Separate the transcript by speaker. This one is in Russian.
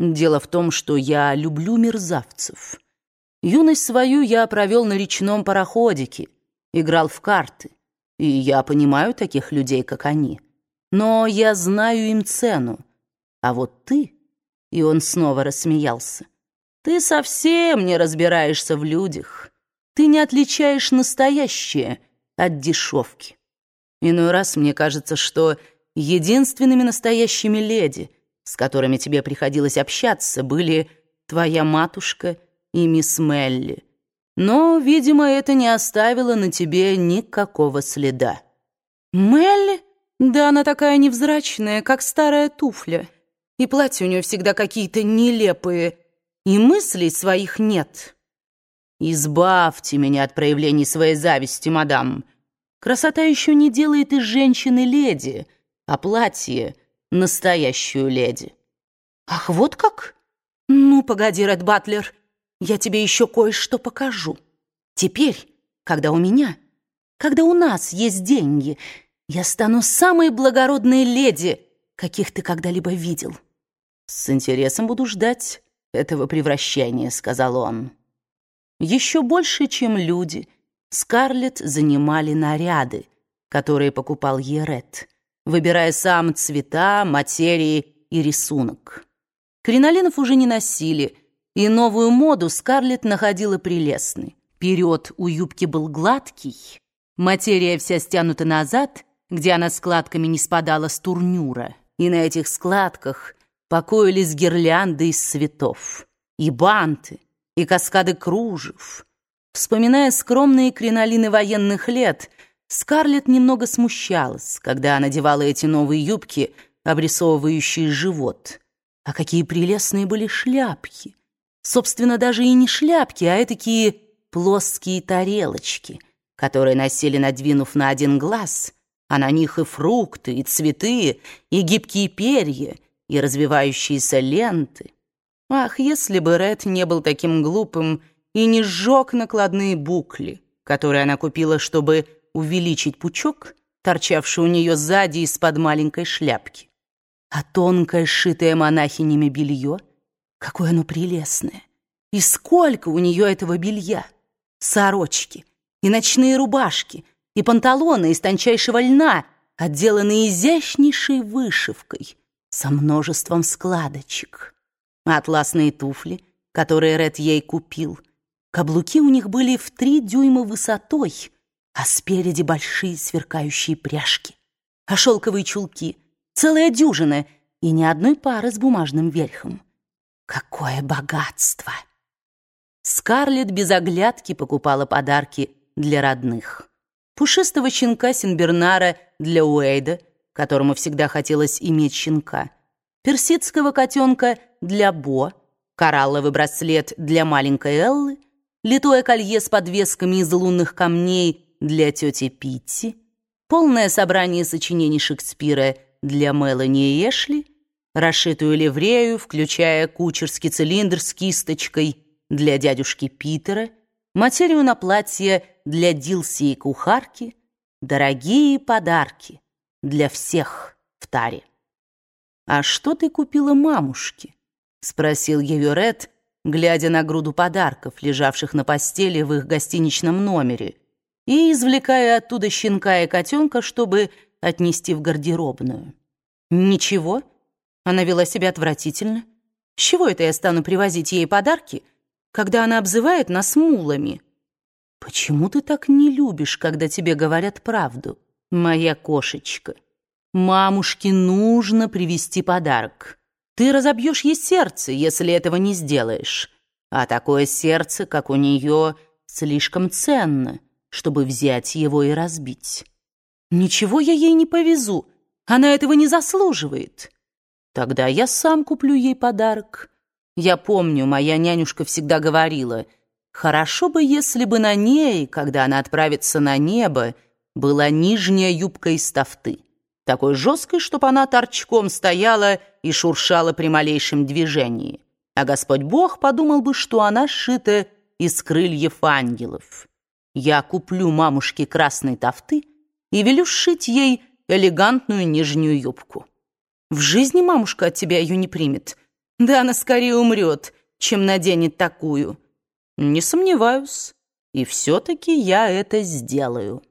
Speaker 1: Дело в том, что я люблю мерзавцев. Юность свою я провел на речном пароходике, играл в карты, и я понимаю таких людей, как они. Но я знаю им цену. А вот ты...» И он снова рассмеялся. «Ты совсем не разбираешься в людях. Ты не отличаешь настоящее от дешевки. Иной раз мне кажется, что единственными настоящими леди, с которыми тебе приходилось общаться, были твоя матушка и мисс Мелли. Но, видимо, это не оставило на тебе никакого следа.
Speaker 2: Мелли? Да она такая невзрачная, как старая туфля. И платья у нее всегда какие-то нелепые, и мыслей своих нет.
Speaker 1: Избавьте меня от проявлений своей зависти, мадам. Красота еще не делает из женщины леди, а платье — настоящую леди.
Speaker 2: Ах, вот как? Ну, погоди, Ред Батлер, я тебе еще кое-что покажу. Теперь, когда у меня, когда у нас есть деньги, я стану самой благородной леди, каких ты когда-либо видел.
Speaker 1: С интересом буду ждать этого превращения, сказал он. Еще больше, чем люди — Скарлетт занимали наряды, которые покупал Ерет, выбирая сам цвета, материи и рисунок. Кринолинов уже не носили, и новую моду Скарлетт находила прелестной. Вперед у юбки был гладкий, материя вся стянута назад, где она складками не спадала с турнюра, и на этих складках покоились гирлянды из цветов, и банты, и каскады кружев — Вспоминая скромные кринолины военных лет, Скарлетт немного смущалась, когда надевала эти новые юбки, обрисовывающие живот. А какие прелестные были шляпки! Собственно, даже и не шляпки, а такие плоские тарелочки, которые носили, надвинув на один глаз, а на них и фрукты, и цветы, и гибкие перья, и развивающиеся ленты. Ах, если бы Ред не был таким глупым и не сжег накладные букли, которые она купила, чтобы увеличить пучок, торчавший у нее сзади из-под маленькой шляпки. А тонкое, сшитое монахинями белье, какое оно прелестное! И сколько у нее этого белья! Сорочки, и ночные рубашки, и панталоны из тончайшего льна, отделанные изящнейшей вышивкой, со множеством складочек. Атласные туфли, которые Ред ей купил — Каблуки у них были в три дюйма высотой, а спереди большие сверкающие пряжки. А шелковые чулки — целая дюжина и ни одной пары с бумажным верхом. Какое богатство! Скарлетт без оглядки покупала подарки для родных. Пушистого щенка Синбернара для Уэйда, которому всегда хотелось иметь щенка. Персидского котенка для Бо, коралловый браслет для маленькой Эллы — литое колье с подвесками из лунных камней для тети Питти, полное собрание сочинений Шекспира для Мелани и Эшли, расшитую ливрею, включая кучерский цилиндр с кисточкой для дядюшки Питера, материю на платье для Дилси и кухарки, дорогие подарки для всех в таре. «А что ты купила мамушке?» — спросил ее Ред, глядя на груду подарков, лежавших на постели в их гостиничном номере, и извлекая оттуда щенка и котенка, чтобы отнести в гардеробную. «Ничего?» Она вела себя отвратительно. «С чего это я стану привозить ей подарки, когда она обзывает нас мулами?» «Почему ты так не любишь, когда тебе говорят правду, моя кошечка? Мамушке нужно привезти подарок». Ты разобьешь ей сердце, если этого не сделаешь. А такое сердце, как у нее, слишком ценно, чтобы взять его и разбить. Ничего я ей не повезу, она этого не заслуживает. Тогда я сам куплю ей подарок. Я помню, моя нянюшка всегда говорила, хорошо бы, если бы на ней, когда она отправится на небо, была нижняя юбка из тафты такой жесткой, чтобы она торчком стояла и шуршала при малейшем движении. А Господь Бог подумал бы, что она сшита из крыльев ангелов. Я куплю мамушке красной тафты и велю сшить ей элегантную нижнюю юбку. В жизни мамушка от тебя ее не примет.
Speaker 2: Да она скорее умрет, чем наденет такую.
Speaker 1: Не сомневаюсь. И все-таки я это сделаю.